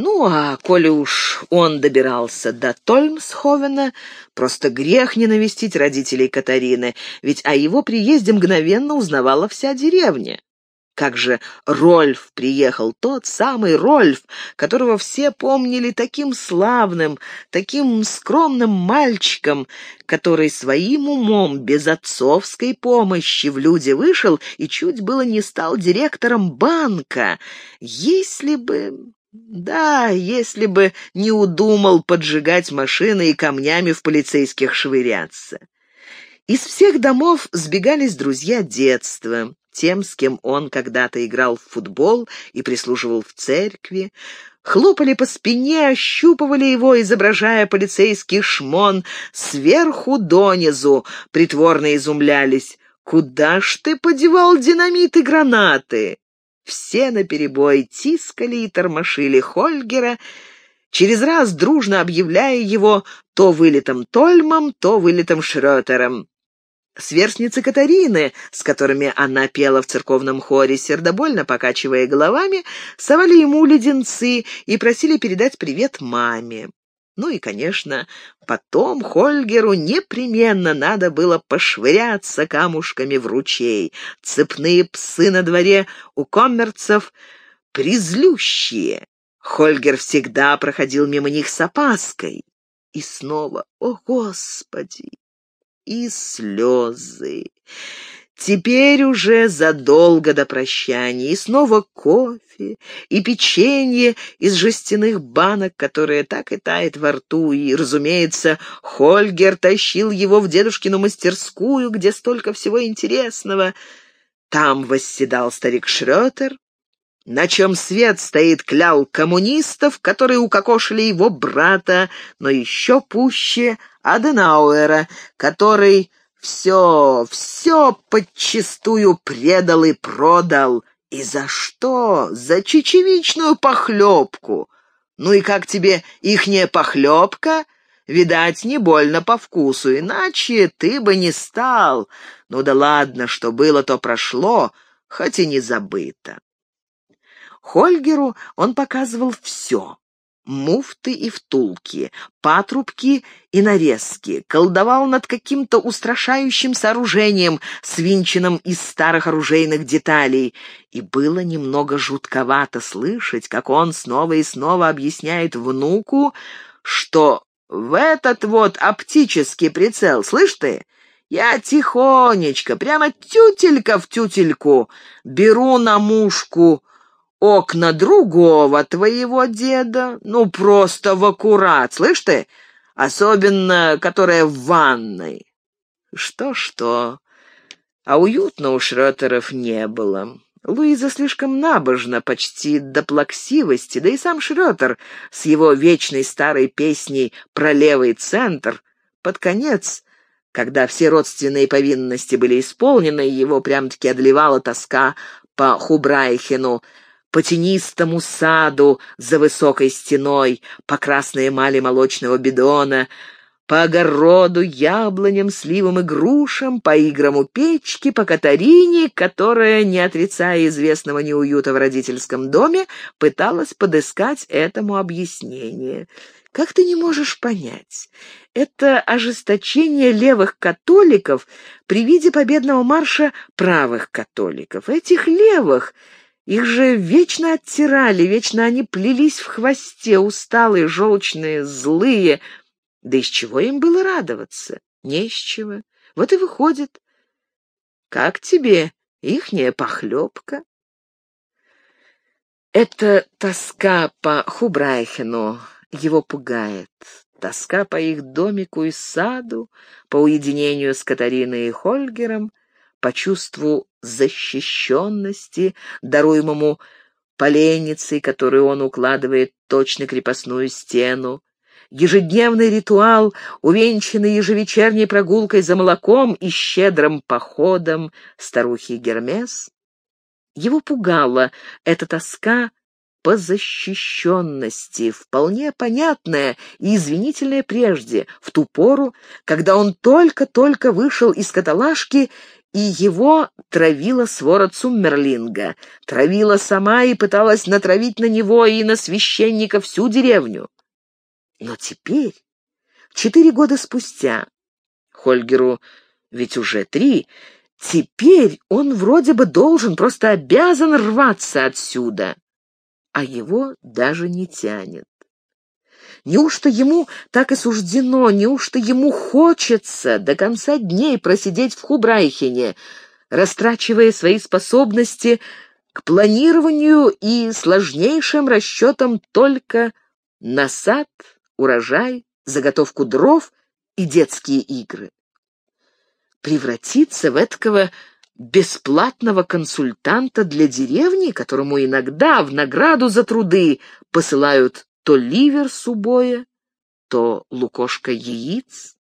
Ну, а коли уж он добирался до Тольмсховена, просто грех не навестить родителей Катарины, ведь о его приезде мгновенно узнавала вся деревня. Как же Рольф приехал, тот самый Рольф, которого все помнили таким славным, таким скромным мальчиком, который своим умом, без отцовской помощи в люди вышел и чуть было не стал директором банка. Если бы... Да, если бы не удумал поджигать машины и камнями в полицейских швыряться. Из всех домов сбегались друзья детства, тем, с кем он когда-то играл в футбол и прислуживал в церкви, хлопали по спине, ощупывали его, изображая полицейский шмон, сверху донизу, притворно изумлялись. «Куда ж ты подевал динамит и гранаты?» Все наперебой тискали и тормошили Хольгера, через раз дружно объявляя его то вылетом Тольмом, то вылетом Шрётером. Сверстницы Катарины, с которыми она пела в церковном хоре, сердобольно покачивая головами, совали ему леденцы и просили передать привет маме. Ну и, конечно, потом Хольгеру непременно надо было пошвыряться камушками в ручей. Цепные псы на дворе у коммерцев призлющие. Хольгер всегда проходил мимо них с опаской. И снова, о, Господи! И слезы. Теперь уже задолго до прощания, и снова кофе, и печенье из жестяных банок, которые так и тает во рту, и, разумеется, Хольгер тащил его в дедушкину мастерскую, где столько всего интересного. Там восседал старик Шрётер, на чем свет стоит клял коммунистов, которые укокошили его брата, но еще пуще Аденауэра, который все, все подчистую предал и продал. И за что? За чечевичную похлебку. Ну и как тебе ихняя похлебка? Видать, не больно по вкусу, иначе ты бы не стал. Ну да ладно, что было, то прошло, хоть и не забыто. Хольгеру он показывал все муфты и втулки, патрубки и нарезки, колдовал над каким-то устрашающим сооружением, свинченным из старых оружейных деталей, и было немного жутковато слышать, как он снова и снова объясняет внуку, что в этот вот оптический прицел, слышь ты, я тихонечко, прямо тютелька в тютельку, беру на мушку окна другого твоего деда, ну, просто в аккурат, слышь ты? Особенно, которая в ванной. Что-что, а уютно у Шрётеров не было. Луиза слишком набожна, почти до плаксивости, да и сам Шрётер с его вечной старой песней про левый центр под конец когда все родственные повинности были исполнены, его прям-таки одолевала тоска по Хубрайхену, по тенистому саду за высокой стеной, по красной эмали молочного бидона, по огороду, яблоням, сливам и грушам, по играм у печки, по Катарине, которая, не отрицая известного неуюта в родительском доме, пыталась подыскать этому объяснение. Как ты не можешь понять? Это ожесточение левых католиков при виде победного марша правых католиков. Этих левых их же вечно оттирали, вечно они плелись в хвосте, усталые, желчные, злые. Да из чего им было радоваться? Не с чего. Вот и выходит. Как тебе ихняя похлебка? Эта тоска по Хубрайхену его пугает. Тоска по их домику и саду, по уединению с Катариной и Хольгером, по чувству защищенности, даруемому поленницей, которую он укладывает точно крепостную стену, ежедневный ритуал, увенчанный ежевечерней прогулкой за молоком и щедрым походом старухи Гермес. Его пугала эта тоска по защищенности, вполне понятная и извинительная прежде, в ту пору, когда он только-только вышел из каталажки и его травила свора Цуммерлинга, травила сама и пыталась натравить на него и на священника всю деревню. Но теперь, четыре года спустя, Хольгеру ведь уже три, теперь он вроде бы должен, просто обязан рваться отсюда, а его даже не тянет. Неужто ему так и суждено, неужто ему хочется до конца дней просидеть в Хубрайхене, растрачивая свои способности к планированию и сложнейшим расчетам только на сад, урожай, заготовку дров и детские игры? Превратиться в этого бесплатного консультанта для деревни, которому иногда в награду за труды посылают то ливер с убоя, то лукошка яиц.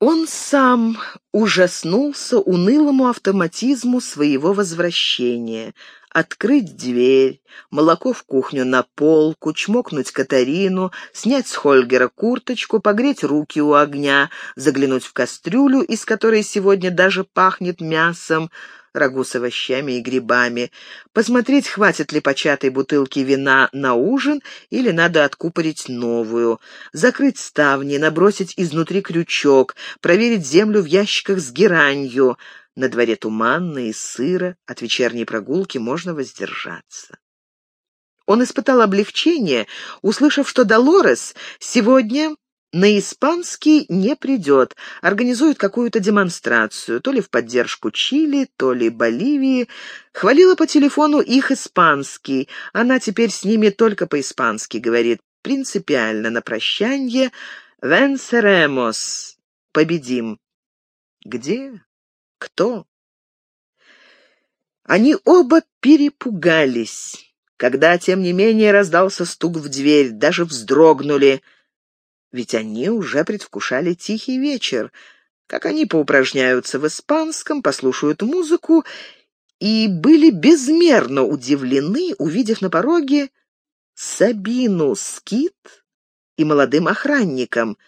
Он сам ужаснулся унылому автоматизму своего возвращения. Открыть дверь, молоко в кухню на полку, чмокнуть Катарину, снять с Хольгера курточку, погреть руки у огня, заглянуть в кастрюлю, из которой сегодня даже пахнет мясом, рагу с овощами и грибами, посмотреть, хватит ли початой бутылки вина на ужин или надо откупорить новую, закрыть ставни, набросить изнутри крючок, проверить землю в ящиках с геранью. На дворе туманно и сыро, от вечерней прогулки можно воздержаться. Он испытал облегчение, услышав, что Долорес сегодня на испанский не придет, организует какую-то демонстрацию, то ли в поддержку Чили, то ли Боливии. Хвалила по телефону их испанский, она теперь с ними только по-испански говорит, принципиально на прощанье «Венсеремос» — «Победим». Где? Кто? Они оба перепугались. Когда, тем не менее, раздался стук в дверь, даже вздрогнули — ведь они уже предвкушали тихий вечер, как они поупражняются в испанском, послушают музыку и были безмерно удивлены, увидев на пороге Сабину Скит и молодым охранником,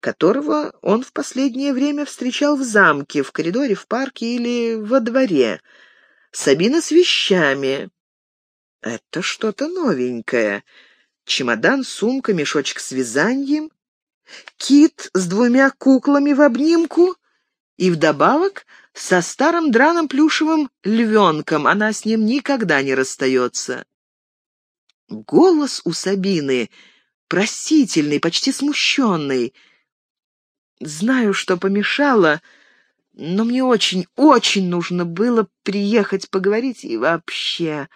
которого он в последнее время встречал в замке, в коридоре, в парке или во дворе. Сабина с вещами. Это что-то новенькое. Чемодан, сумка, мешочек с вязанием кит с двумя куклами в обнимку и вдобавок со старым драным плюшевым львенком. Она с ним никогда не расстается. Голос у Сабины просительный, почти смущенный. Знаю, что помешало, но мне очень, очень нужно было приехать поговорить и вообще.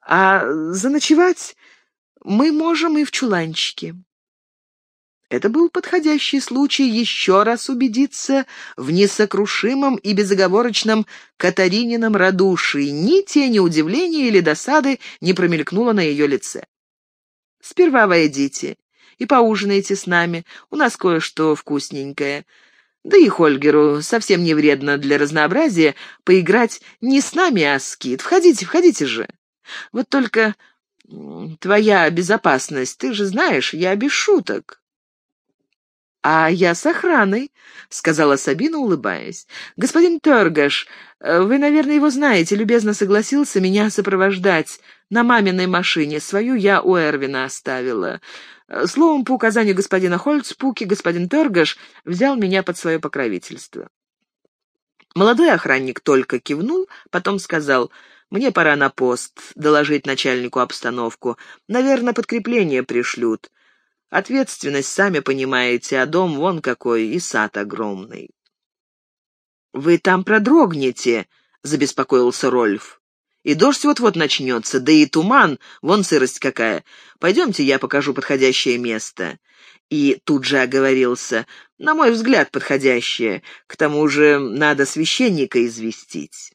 А заночевать мы можем и в чуланчике. Это был подходящий случай еще раз убедиться в несокрушимом и безоговорочном Катаринином радушии. Ни тени удивления или досады не промелькнуло на ее лице. «Сперва войдите и поужинайте с нами. У нас кое-что вкусненькое. Да и Хольгеру совсем не вредно для разнообразия поиграть не с нами, а с Кит. Входите, входите же. Вот только твоя безопасность, ты же знаешь, я без шуток». «А я с охраной», — сказала Сабина, улыбаясь. «Господин Тергаш, э, вы, наверное, его знаете, любезно согласился меня сопровождать на маминой машине. Свою я у Эрвина оставила. Э, словом, по указанию господина Хольцпуки, господин Тергаш взял меня под свое покровительство». Молодой охранник только кивнул, потом сказал, «Мне пора на пост, доложить начальнику обстановку. Наверное, подкрепление пришлют». Ответственность, сами понимаете, а дом вон какой, и сад огромный. «Вы там продрогнете», — забеспокоился Рольф. «И дождь вот-вот начнется, да и туман, вон сырость какая. Пойдемте, я покажу подходящее место». И тут же оговорился, на мой взгляд, подходящее. К тому же надо священника известить.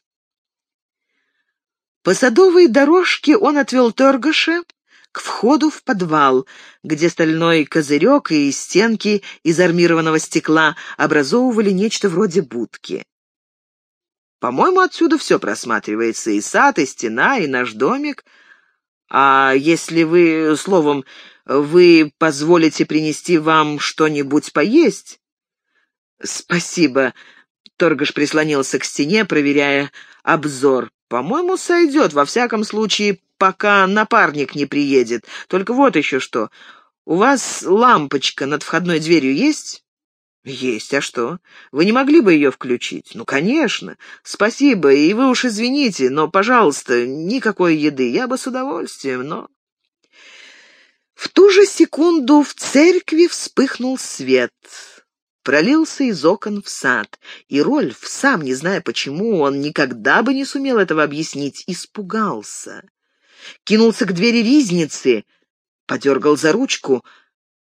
По садовой дорожке он отвел Торгаша к входу в подвал, где стальной козырек и стенки из армированного стекла образовывали нечто вроде будки. По-моему, отсюда все просматривается, и сад, и стена, и наш домик. А если вы, словом, вы позволите принести вам что-нибудь поесть? Спасибо. Торгаш прислонился к стене, проверяя обзор. «По-моему, сойдет, во всяком случае, пока напарник не приедет. Только вот еще что. У вас лампочка над входной дверью есть?» «Есть, а что? Вы не могли бы ее включить?» «Ну, конечно. Спасибо, и вы уж извините, но, пожалуйста, никакой еды. Я бы с удовольствием, но...» В ту же секунду в церкви вспыхнул свет. Пролился из окон в сад, и Рольф, сам не зная почему, он никогда бы не сумел этого объяснить, испугался. Кинулся к двери ризницы, подергал за ручку,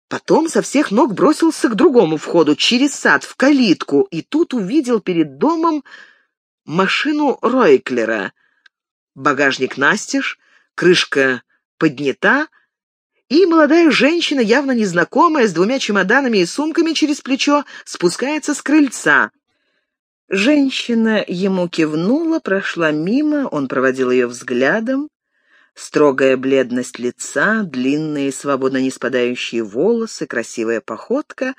потом со всех ног бросился к другому входу, через сад, в калитку, и тут увидел перед домом машину Ройклера. Багажник настежь, крышка поднята, и молодая женщина, явно незнакомая, с двумя чемоданами и сумками через плечо, спускается с крыльца. Женщина ему кивнула, прошла мимо, он проводил ее взглядом. Строгая бледность лица, длинные, свободно не спадающие волосы, красивая походка.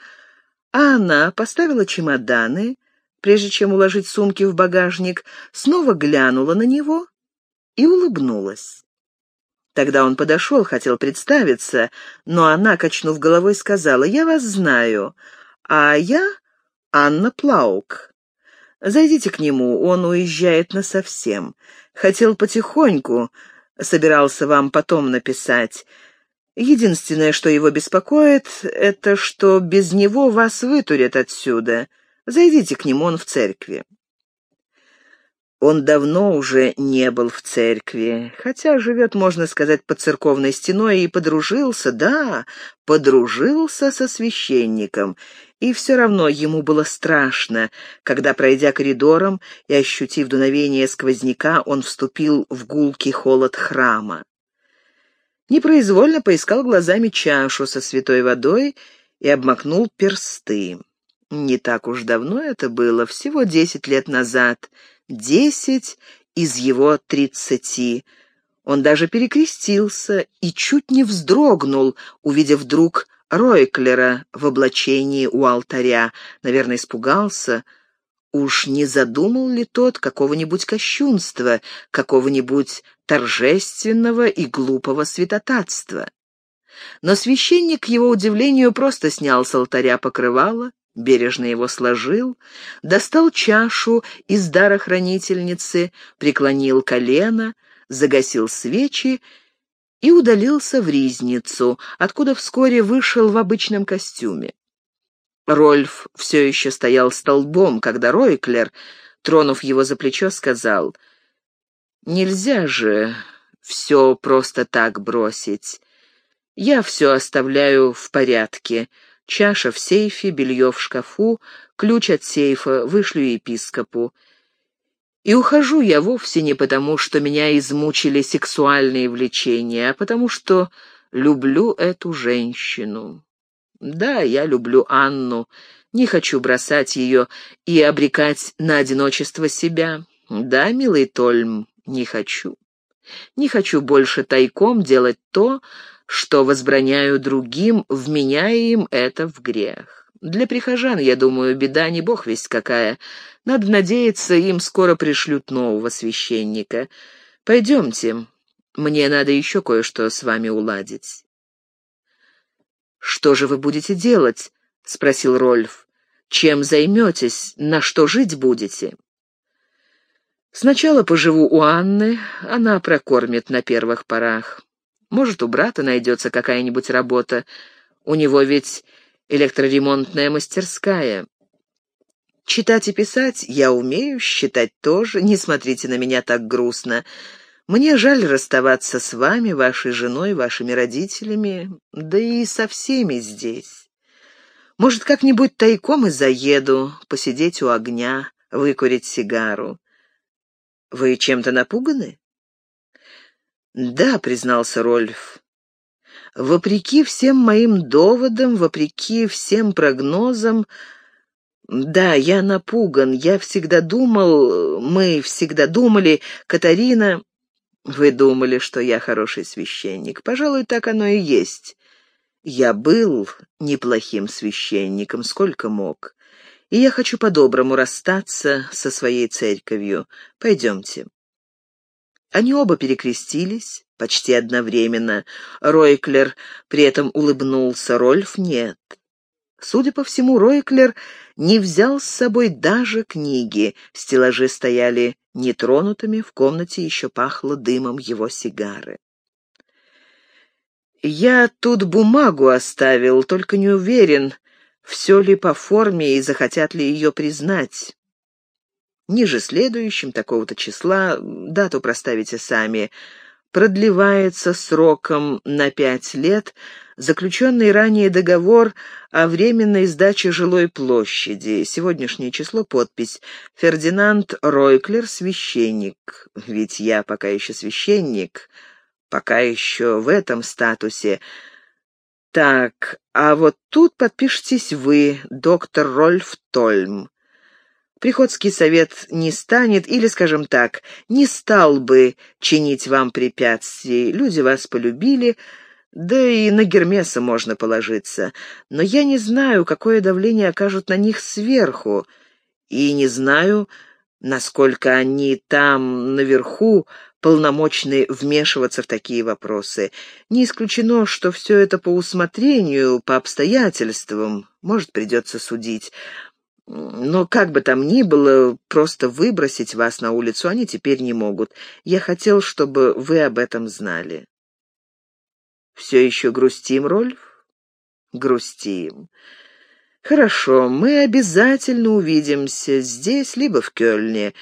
А она поставила чемоданы, прежде чем уложить сумки в багажник, снова глянула на него и улыбнулась. Тогда он подошел, хотел представиться, но она, качнув головой, сказала, «Я вас знаю, а я Анна Плаук. Зайдите к нему, он уезжает насовсем. Хотел потихоньку, собирался вам потом написать. Единственное, что его беспокоит, это что без него вас вытурят отсюда. Зайдите к нему, он в церкви». Он давно уже не был в церкви, хотя живет, можно сказать, под церковной стеной и подружился, да, подружился со священником. И все равно ему было страшно, когда, пройдя коридором и ощутив дуновение сквозняка, он вступил в гулкий холод храма. Непроизвольно поискал глазами чашу со святой водой и обмакнул персты. Не так уж давно это было, всего десять лет назад — десять из его тридцати. Он даже перекрестился и чуть не вздрогнул, увидев вдруг Ройклера в облачении у алтаря. Наверное, испугался. Уж не задумал ли тот какого-нибудь кощунства, какого-нибудь торжественного и глупого святотатства? Но священник, к его удивлению, просто снял с алтаря покрывало, бережно его сложил, достал чашу из дара хранительницы, преклонил колено, загасил свечи и удалился в ризницу, откуда вскоре вышел в обычном костюме. Рольф все еще стоял столбом, когда Ройклер, тронув его за плечо, сказал, «Нельзя же все просто так бросить. Я все оставляю в порядке. Чаша в сейфе, белье в шкафу, ключ от сейфа вышлю епископу. И ухожу я вовсе не потому, что меня измучили сексуальные влечения, а потому что люблю эту женщину. Да, я люблю Анну, не хочу бросать ее и обрекать на одиночество себя. Да, милый Тольм, не хочу. Не хочу больше тайком делать то, что возбраняю другим, вменяя им это в грех. Для прихожан, я думаю, беда не бог весть какая. Надо надеяться, им скоро пришлют нового священника. Пойдемте, мне надо еще кое-что с вами уладить. «Что же вы будете делать?» — спросил Рольф. «Чем займетесь? На что жить будете?» «Сначала поживу у Анны, она прокормит на первых порах. Может, у брата найдется какая-нибудь работа. У него ведь электроремонтная мастерская. Читать и писать я умею, считать тоже. Не смотрите на меня так грустно. Мне жаль расставаться с вами, вашей женой, вашими родителями, да и со всеми здесь. Может, как-нибудь тайком и заеду, посидеть у огня, выкурить сигару. Вы чем-то напуганы? «Да», — признался Рольф. «Вопреки всем моим доводам, вопреки всем прогнозам, да, я напуган. Я всегда думал, мы всегда думали, Катарина... Вы думали, что я хороший священник. Пожалуй, так оно и есть. Я был неплохим священником, сколько мог. и я хочу по-доброму расстаться со своей церковью. Пойдемте». Они оба перекрестились почти одновременно. Ройклер при этом улыбнулся, Рольф нет. Судя по всему, Ройклер не взял с собой даже книги. Стеллажи стояли нетронутыми, в комнате еще пахло дымом его сигары. «Я тут бумагу оставил, только не уверен, все ли по форме и захотят ли ее признать. Ниже следующим такого-то числа, дату проставите сами, продлевается сроком на пять лет заключенный ранее договор о временной сдаче жилой площади. Сегодняшнее число, подпись «Фердинанд Ройклер, священник». Ведь я пока еще священник, пока еще в этом статусе. Так, а вот тут подпишитесь вы, доктор Рольф Тольм. Приходский совет не станет, или, скажем так, не стал бы чинить вам препятствий. Люди вас полюбили, да и на Гермеса можно положиться. Но я не знаю, какое давление окажут на них сверху, и не знаю, насколько они там, наверху, полномочны вмешиваться в такие вопросы. Не исключено, что все это по усмотрению, по обстоятельствам, может, придется судить. Но как бы там ни было, просто выбросить вас на улицу они теперь не могут. Я хотел, чтобы вы об этом знали. Все еще грустим, Рольф? Грустим. Хорошо, мы обязательно увидимся здесь, либо в Кёльне,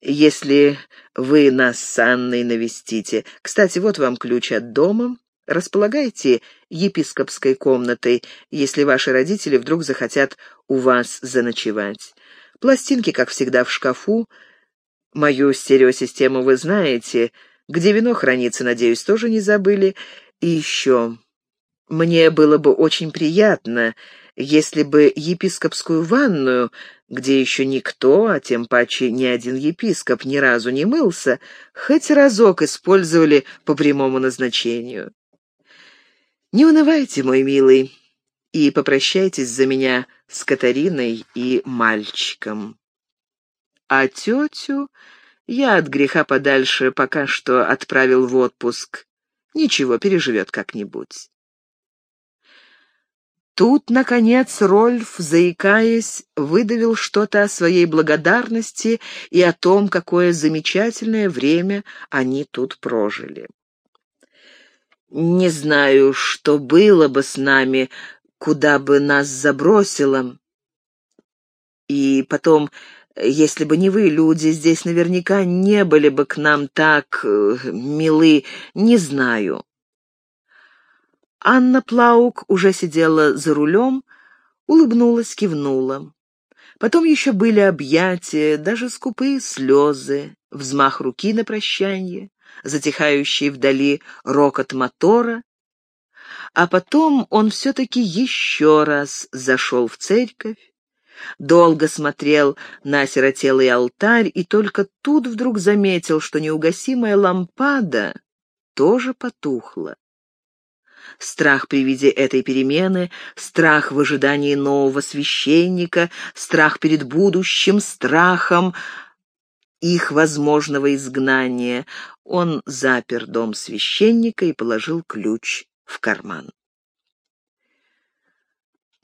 если вы нас с Анной навестите. Кстати, вот вам ключ от дома. Располагайте епископской комнатой, если ваши родители вдруг захотят у вас заночевать. Пластинки, как всегда, в шкафу. Мою стереосистему вы знаете. Где вино хранится, надеюсь, тоже не забыли. И еще. Мне было бы очень приятно, если бы епископскую ванную, где еще никто, а тем паче ни один епископ ни разу не мылся, хоть разок использовали по прямому назначению. Не унывайте, мой милый, и попрощайтесь за меня с Катариной и мальчиком. А тетю я от греха подальше пока что отправил в отпуск. Ничего, переживет как-нибудь. Тут, наконец, Рольф, заикаясь, выдавил что-то о своей благодарности и о том, какое замечательное время они тут прожили. Не знаю, что было бы с нами, куда бы нас забросило. И потом, если бы не вы, люди здесь наверняка не были бы к нам так э, милы, не знаю. Анна Плаук уже сидела за рулем, улыбнулась, кивнула. Потом еще были объятия, даже скупые слезы, взмах руки на прощание затихающий вдали рокот мотора, а потом он все-таки еще раз зашел в церковь, долго смотрел на осиротелый алтарь и только тут вдруг заметил, что неугасимая лампада тоже потухла. Страх при виде этой перемены, страх в ожидании нового священника, страх перед будущим, страхом их возможного изгнания. Он запер дом священника и положил ключ в карман.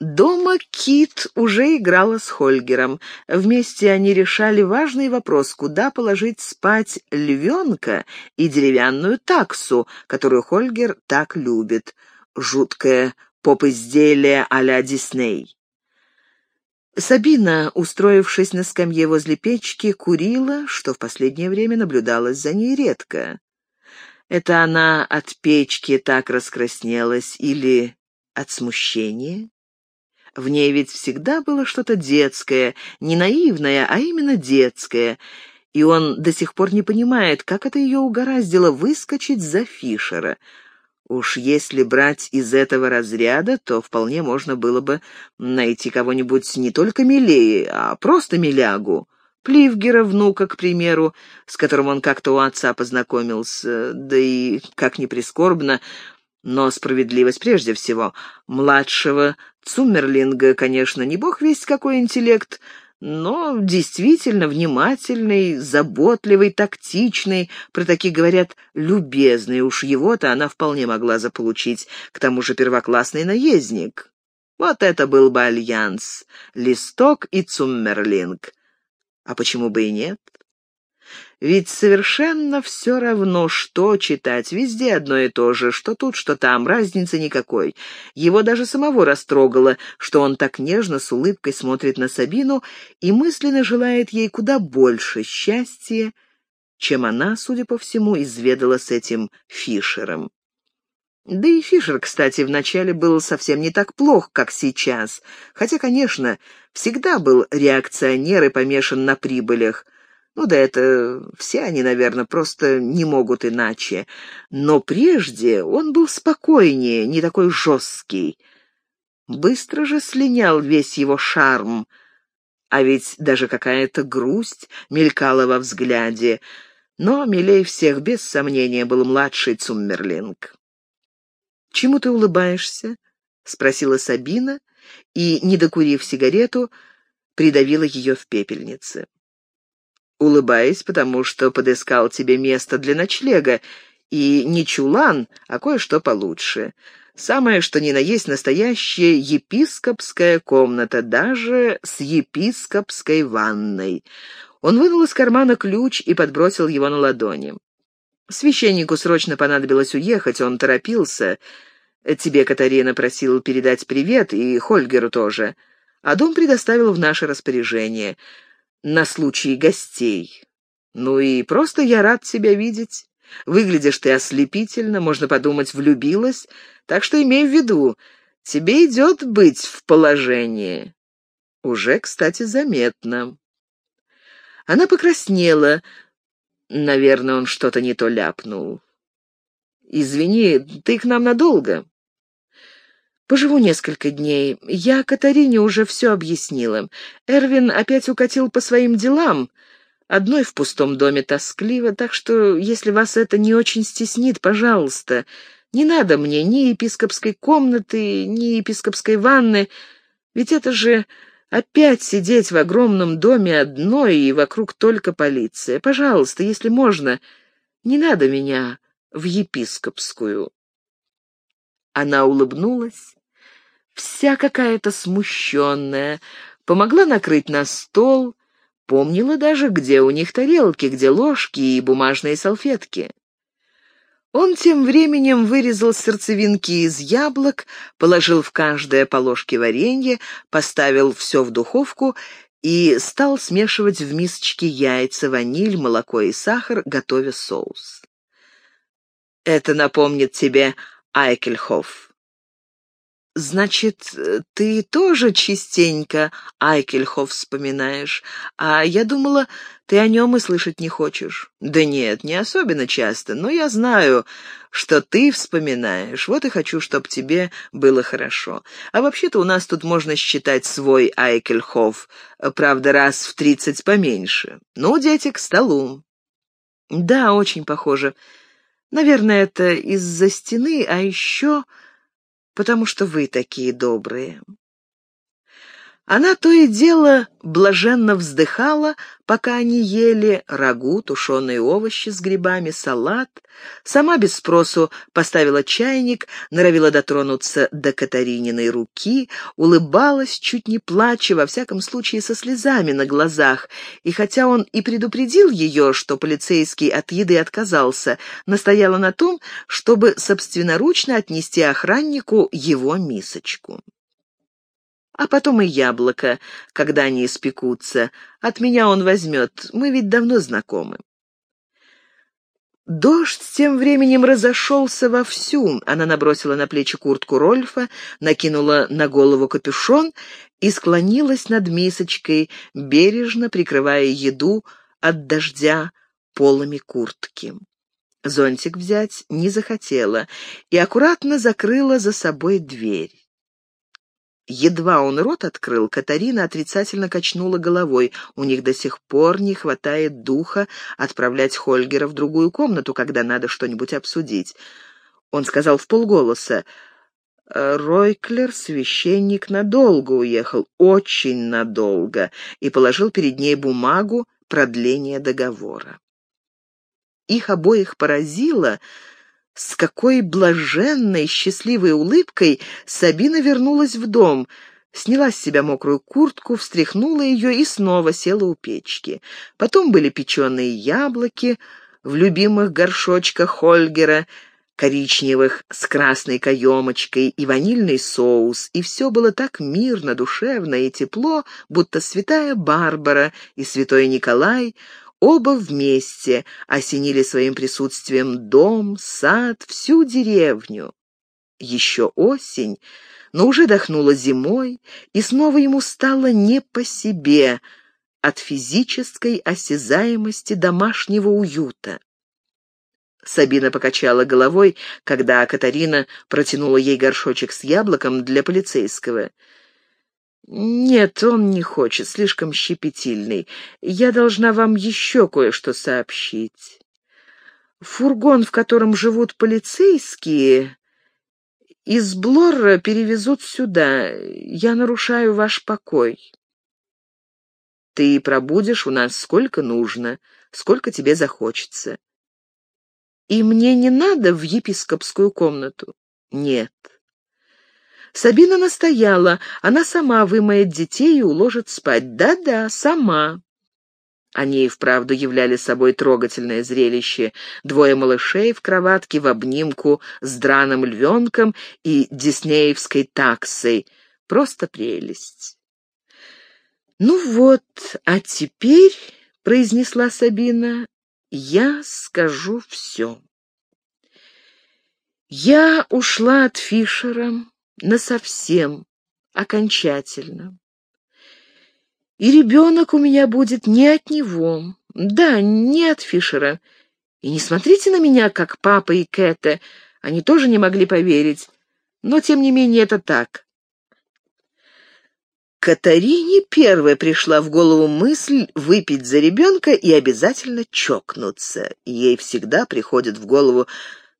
Дома Кит уже играла с Хольгером. Вместе они решали важный вопрос, куда положить спать львенка и деревянную таксу, которую Хольгер так любит. Жуткое поп-изделие а-ля Дисней. Сабина, устроившись на скамье возле печки, курила, что в последнее время наблюдалось за ней редко. Это она от печки так раскраснелась или от смущения? В ней ведь всегда было что-то детское, не наивное, а именно детское, и он до сих пор не понимает, как это ее угораздило выскочить за Фишера — Уж если брать из этого разряда, то вполне можно было бы найти кого-нибудь не только милее, а просто милягу. Пливгера, внука, к примеру, с которым он как-то у отца познакомился, да и, как ни прискорбно, но справедливость прежде всего, младшего Цуммерлинга, конечно, не бог весть какой интеллект, но действительно внимательный, заботливый, тактичный, про такие говорят любезный, уж его-то она вполне могла заполучить, к тому же первоклассный наездник. Вот это был бы альянс, Листок и Цуммерлинг. А почему бы и нет? Ведь совершенно все равно, что читать, везде одно и то же, что тут, что там, разницы никакой. Его даже самого растрогало, что он так нежно, с улыбкой смотрит на Сабину и мысленно желает ей куда больше счастья, чем она, судя по всему, изведала с этим Фишером. Да и Фишер, кстати, вначале был совсем не так плох, как сейчас, хотя, конечно, всегда был реакционер и помешан на прибылях, ну да это все они, наверное, просто не могут иначе. Но прежде он был спокойнее, не такой жесткий. Быстро же слинял весь его шарм, а ведь даже какая-то грусть мелькала во взгляде. Но милей всех, без сомнения, был младший Цуммерлинг. «Чему ты улыбаешься?» — спросила Сабина и, не докурив сигарету, придавила ее в пепельнице улыбаясь, потому что подыскал тебе место для ночлега, и не чулан, а кое-что получше. Самое, что ни на есть настоящая епископская комната, даже с епископской ванной. Он вынул из кармана ключ и подбросил его на ладони. Священнику срочно понадобилось уехать, он торопился. Тебе Катарина просил передать привет, и Хольгеру тоже. А дом предоставил в наше распоряжение — на случай гостей. Ну и просто я рад тебя видеть. Выглядишь ты ослепительно, можно подумать, влюбилась, так что имей в виду, тебе идет быть в положении. Уже, кстати, заметно. Она покраснела. Наверное, он что-то не то ляпнул. «Извини, ты к нам надолго?» Поживу несколько дней. Я Катарине уже все объяснила. Эрвин опять укатил по своим делам. Одной в пустом доме тоскливо, так что, если вас это не очень стеснит, пожалуйста, не надо мне ни епископской комнаты, ни епископской ванны, ведь это же опять сидеть в огромном доме одной и вокруг только полиция. Пожалуйста, если можно, не надо меня в епископскую. Она улыбнулась, вся какая-то смущенная, помогла накрыть на стол, помнила даже, где у них тарелки, где ложки и бумажные салфетки. Он тем временем вырезал сердцевинки из яблок, положил в каждое по ложке варенье, поставил все в духовку и стал смешивать в мисочке яйца, ваниль, молоко и сахар, готовя соус. «Это напомнит тебе Айкельхоф. «Значит, ты тоже частенько Айкельхоф вспоминаешь, а я думала, ты о нем и слышать не хочешь». «Да нет, не особенно часто, но я знаю, что ты вспоминаешь, вот и хочу, чтобы тебе было хорошо. А вообще-то у нас тут можно считать свой Айкельхоф, правда, раз в тридцать поменьше. Ну, дети, к столу». «Да, очень похоже». Наверное, это из-за стены, а еще потому что вы такие добрые. Она то и дело блаженно вздыхала, пока они ели рагу, тушеные овощи с грибами, салат. Сама без спросу поставила чайник, норовила дотронуться до Катарининой руки, улыбалась, чуть не плача, во всяком случае со слезами на глазах. И хотя он и предупредил ее, что полицейский от еды отказался, настояла на том, чтобы собственноручно отнести охраннику его мисочку а потом и яблоко, когда они испекутся. От меня он возьмет, мы ведь давно знакомы. Дождь тем временем разошелся вовсю. Она набросила на плечи куртку Рольфа, накинула на голову капюшон и склонилась над мисочкой, бережно прикрывая еду от дождя полами куртки. Зонтик взять не захотела и аккуратно закрыла за собой дверь. Едва он рот открыл, Катарина отрицательно качнула головой. У них до сих пор не хватает духа отправлять Хольгера в другую комнату, когда надо что-нибудь обсудить. Он сказал в полголоса, Ройклер, священник, надолго уехал, очень надолго, и положил перед ней бумагу продления договора. Их обоих поразило, с какой блаженной, счастливой улыбкой Сабина вернулась в дом, сняла с себя мокрую куртку, встряхнула ее и снова села у печки. Потом были печеные яблоки в любимых горшочках Хольгера, коричневых с красной каемочкой и ванильный соус, и все было так мирно, душевно и тепло, будто святая Барбара и святой Николай оба вместе осенили своим присутствием дом, сад, всю деревню. Еще осень, но уже дохнула зимой, и снова ему стало не по себе от физической осязаемости домашнего уюта. Сабина покачала головой, когда Катарина протянула ей горшочек с яблоком для полицейского. «Нет, он не хочет, слишком щепетильный. Я должна вам еще кое-что сообщить. Фургон, в котором живут полицейские, из Блорра перевезут сюда. Я нарушаю ваш покой. Ты пробудешь у нас сколько нужно, сколько тебе захочется. И мне не надо в епископскую комнату? Нет. Сабина настояла, она сама вымоет детей и уложит спать. Да-да, сама. Они и вправду являли собой трогательное зрелище. Двое малышей в кроватке в обнимку с драным львенком и диснеевской таксой. Просто прелесть. «Ну вот, а теперь», — произнесла Сабина, я скажу все. Я ушла от Фишера насовсем, окончательно. И ребенок у меня будет не от него, да, не от Фишера. И не смотрите на меня, как папа и Кэта, они тоже не могли поверить. Но, тем не менее, это так. Катарине первой пришла в голову мысль выпить за ребенка и обязательно чокнуться. Ей всегда приходят в голову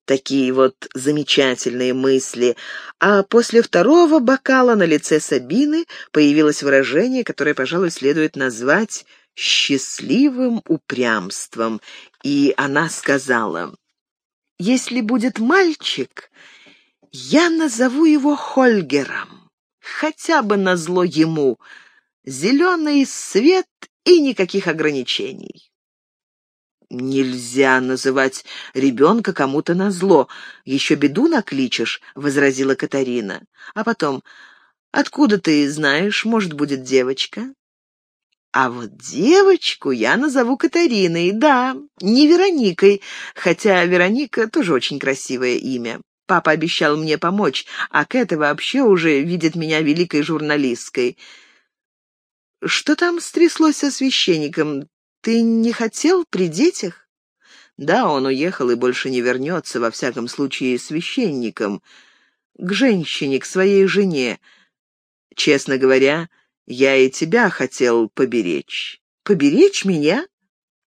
такие вот замечательные мысли, а после второго бокала на лице Сабины появилось выражение, которое, пожалуй, следует назвать счастливым упрямством, и она сказала, «Если будет мальчик, я назову его Хольгером» хотя бы назло ему. Зеленый свет и никаких ограничений. «Нельзя называть ребенка кому-то назло. Еще беду накличешь», — возразила Катарина. А потом, «Откуда ты знаешь, может, будет девочка?» А вот девочку я назову Катариной, да, не Вероникой, хотя Вероника тоже очень красивое имя. Папа обещал мне помочь, а Кэта вообще уже видит меня великой журналисткой. Что там стряслось со священником? Ты не хотел при детях? Да, он уехал и больше не вернется, во всяком случае, священником. К женщине, к своей жене. Честно говоря, я и тебя хотел поберечь. Поберечь меня?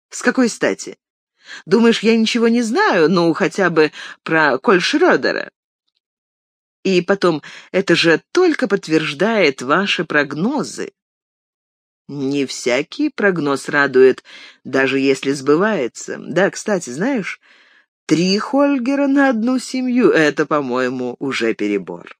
С какой стати? Думаешь, я ничего не знаю, ну, хотя бы про Коль Шрёдера? И потом, это же только подтверждает ваши прогнозы. Не всякий прогноз радует, даже если сбывается. Да, кстати, знаешь, три Хольгера на одну семью — это, по-моему, уже перебор.